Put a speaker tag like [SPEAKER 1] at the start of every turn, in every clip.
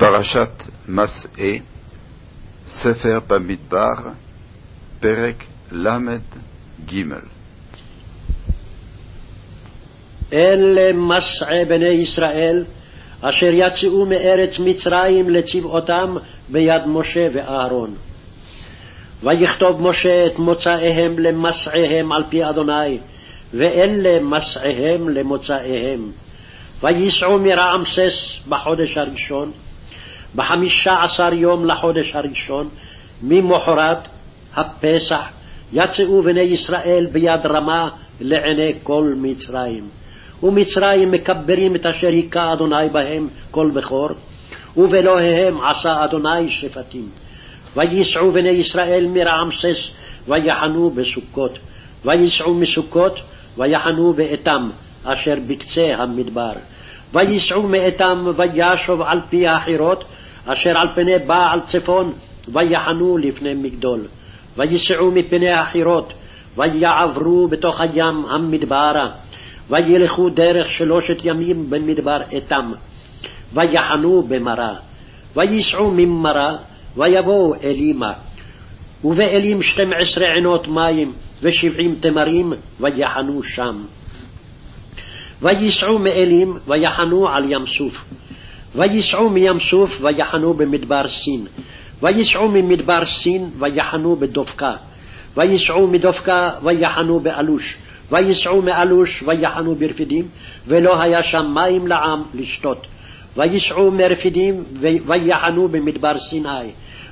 [SPEAKER 1] פרשת מסעה, ספר במדבר, פרק ל"ג.
[SPEAKER 2] אלה מסעי בני ישראל, אשר יצאו מארץ מצרים לצבאותם ביד משה ואהרון. ויכתוב משה את מוצאיהם למסעיהם על פי אדוני, ואלה מסעיהם למוצאיהם. וייסעו מרעמסס בחודש הראשון, בחמישה עשר יום לחודש הראשון, ממחרת הפסח, יצאו בני ישראל ביד רמה לעיני כל מצרים. ומצרים מקברים את אשר היכה אדוני בהם כל בכור, ובאלוהיהם עשה אדוני שפטים. וייסעו בני ישראל מרעמסס ויחנו בסוכות, וייסעו מסוכות ויחנו באתם, אשר בקצה המדבר. וייסעו מאתם וישוב על פי החירות, אשר על פני בעל צפון, ויחנו לפני מגדול. וייסעו מפני החירות, ויעברו בתוך הים המדברה, וילכו דרך שלושת ימים במדבר אתם, ויחנו במרה. וייסעו ממרה, ויבואו אלימה. ובאלים שתים עשרה עינות מים, ושבעים תמרים, ויחנו שם. וייסעו מאלים, ויחנו על ים סוף. וייסעו מים סוף, ויחנו במדבר סין. וייסעו ממדבר סין, ויחנו בדופקה. וייסעו מדופקה, ויחנו באלוש. וייסעו מאלוש, ויחנו ברפידים, ולא היה שם מים לעם לשתות. וייסעו מרפידים, ויחנו במדבר סיני.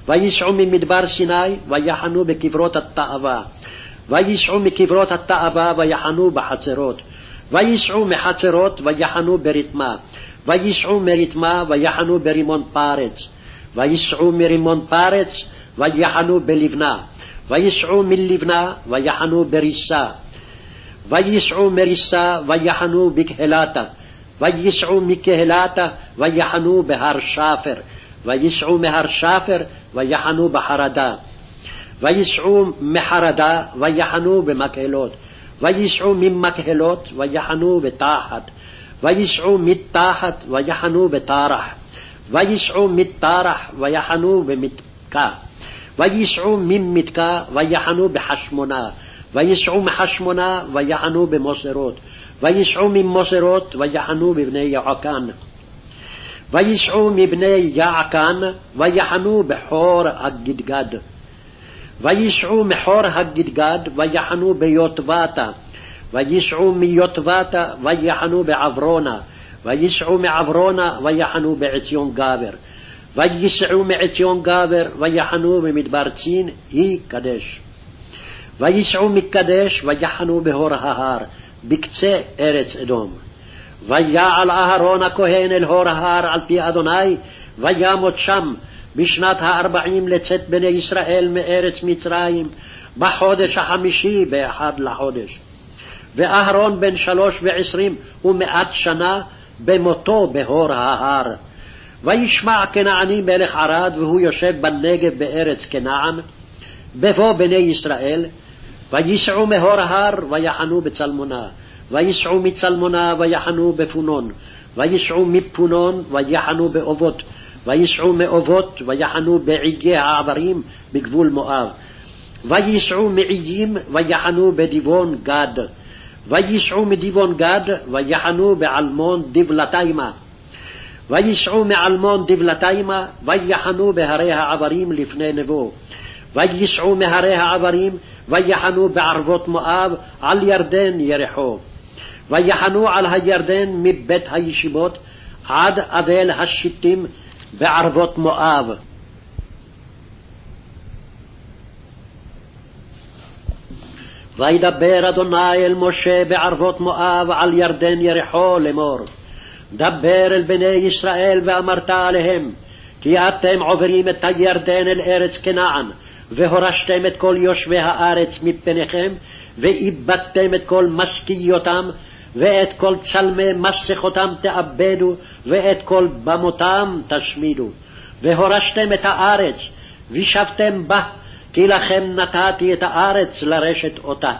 [SPEAKER 2] וייסעו ממדבר סיני, ויחנו בקברות התאווה. וייסעו מקברות התאווה, ויחנו בחצרות. וייסעו מחצרות ויחנו ברתמה, וייסעו מרתמה ויחנו ברימון פרץ, וייסעו מרימון פרץ ויחנו בלבנה, וייסעו מלבנה ויחנו בריסה, וייסעו מריסה ויחנו בקהלתה, וייסעו מקהלתה ויחנו בהר שפר, וייסעו מהר שפר ויחנו בחרדה, וייסעו מחרדה ויחנו במקהלות, וייסעו ממקהלות ויחנו בתחת, וייסעו מתחת ויחנו בתרח, וייסעו מתרח ויחנו במתקה, וייסעו ממתקה ויחנו בחשמונה, וייסעו מחשמונה ויחנו במוסרות, וייסעו ממוסרות ויחנו בבני יעקן. וייסעו מבני יעקן ויחנו בחור הגדגד. וייסעו מחור הגדגד ויחנו ביוטבתה, וייסעו מיוטבתה ויחנו בעברונה, וייסעו מעברונה ויחנו בעציון גבר, וייסעו מעציון גבר ויחנו במדבר צין, היא קדש. וייסעו מקדש ויחנו בהור ההר, בקצה ארץ אדום. ויעל אהרון הכהן אל הור ההר על פי אדוני, וימות שם, בשנת הארבעים לצאת בני ישראל מארץ מצרים, בחודש החמישי באחד לחודש. ואהרון בן שלוש ועשרים ומאת שנה במותו בהור ההר. וישמע כנעני מלך ערד, והוא יושב בנגב בארץ כנען, בבוא בני ישראל, וייסעו מהור ההר ויחנו בצלמונה, וייסעו מצלמונה ויחנו בפונון, וייסעו מפונון ויחנו באובות, וייסעו מאובות ויחנו בעיי העברים בגבול מואב. וייסעו מעיים ויחנו בדיבון גד. וייסעו מדיבון גד ויחנו בעלמון דבלתיימה. וייסעו מעלמון דבלתיימה ויחנו בהרי העברים לפני נבו. וייסעו מהרי העברים ויחנו בערבות מואב על ירדן ירחו. ויחנו על הירדן מבית הישיבות עד אבל השיטים בערבות מואב. וידבר אדוני אל משה בערבות מואב על ירדן ירחו לאמור. דבר אל בני ישראל ואמרת עליהם, כי אתם עוברים את הירדן אל ארץ כנען, והורשתם את כל יושבי הארץ מפניכם, ואיבדתם את כל משכיותם, ואת כל צלמי מסכותם תאבדו, ואת כל במותם תשמידו. והורשתם את הארץ, וישבתם בה, כי לכם נתתי את הארץ לרשת אותה.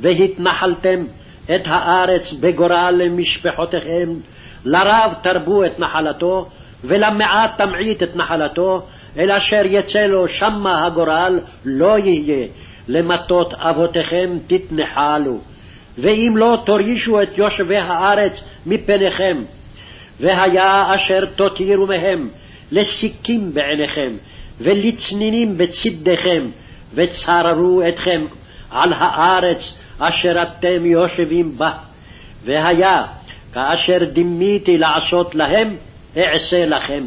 [SPEAKER 2] והתנחלתם את הארץ בגורל למשפחותיכם, לרב תרבו את נחלתו, ולמעט תמעיט את נחלתו, אל אשר יצא לו שמה הגורל לא יהיה, למטות אבותיכם תתנחלו. ואם לא תורישו את יושבי הארץ מפניכם, והיה אשר תותירו מהם לסיכים בעיניכם, ולצנינים בצדיכם, וצררו אתכם על הארץ אשר אתם יושבים בה. והיה כאשר דימיתי לעשות להם, אעשה לכם.